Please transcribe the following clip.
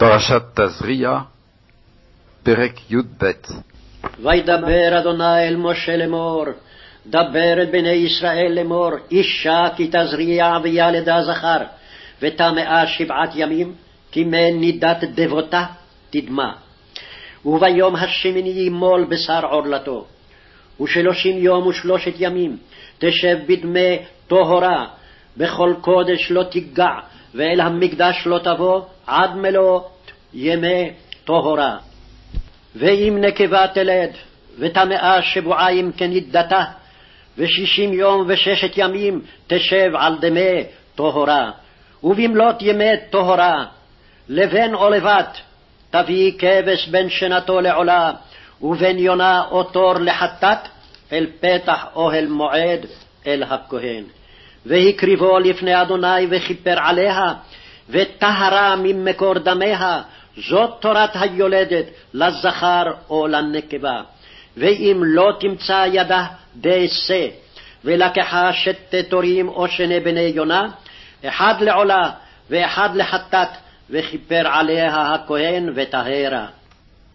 פרשת תזריע, פרק י"ב וידבר אדוני אל משה לאמור, דבר את בני ישראל לאמור, אישה כי תזריע וילדה זכר, וטמאה שבעת ימים, כי מן נידת דבותה תדמה. וביום השמיני ימול בשר עורלתו, ושלושים יום ושלושת ימים תשב בדמי טהרה, בכל קודש לא תיגע, ואל המקדש לא תבוא עד מלאת ימי טהרה. ואם נקבה תלד, וטמאה שבועיים כנידתה, ושישים יום וששת ימים תשב על דמי טהרה. ובמלאת ימי טהרה, לבן או לבת, תביא כבש בין שנתו לעולה, ובין יונה או תור לחטאת, אל פתח אוהל מועד, אל הכהן. והקריבו לפני אדוני וכיפר עליה, וטהרה ממקור דמיה, זאת תורת היולדת לזכר או לנקבה. ואם לא תמצא ידה דעשה, ולקחה שתי תורים או שני בני יונה, אחד לעולה ואחד לחטאת, וכיפר עליה הכהן וטהרה.